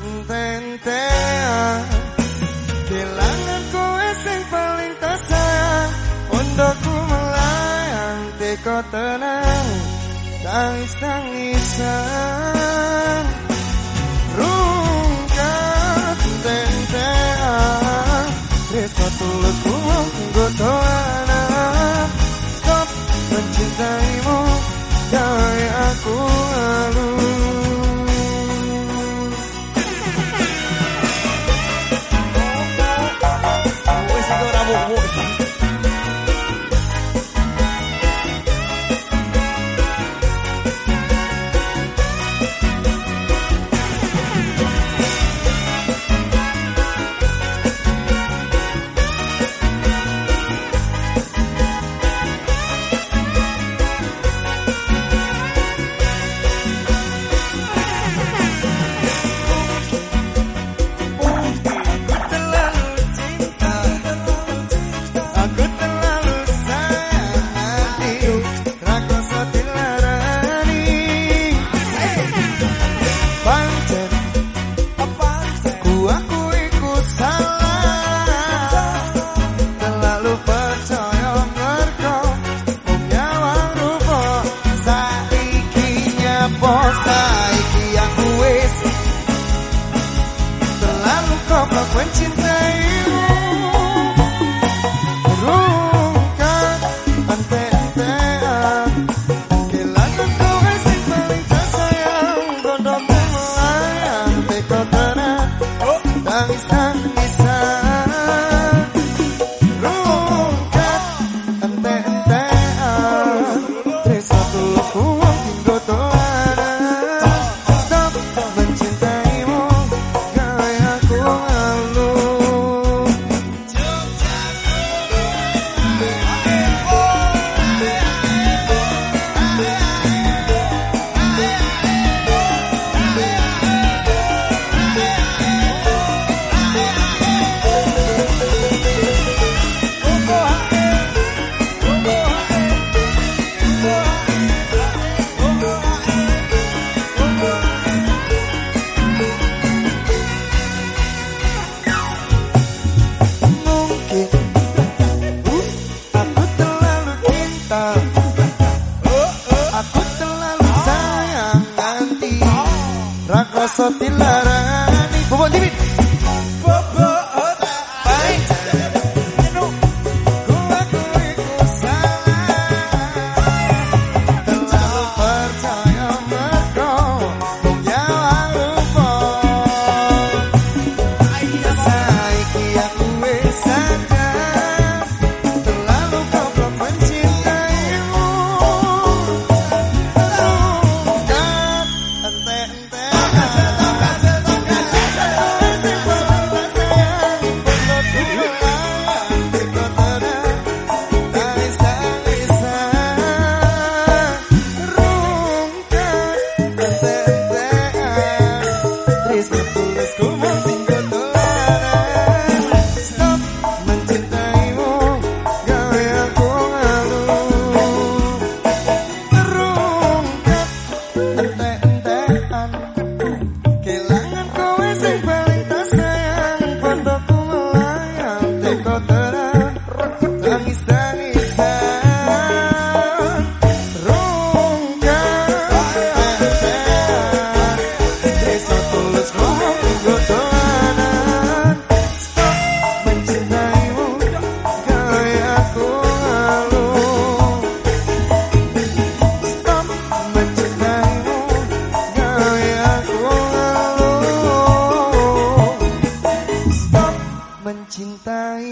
tentea Bilangan kowe sing paling tak sayang Untukku melayang Tiko tenang Tangis-tangisan Rungkat tentea Resto tulusku Munggu toana Stop mencintaimu Dari aku. lisan rasa dilarang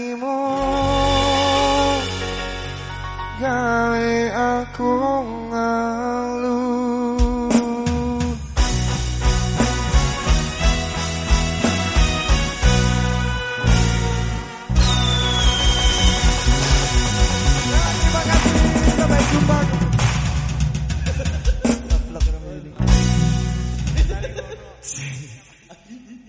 hatimu Gawe akong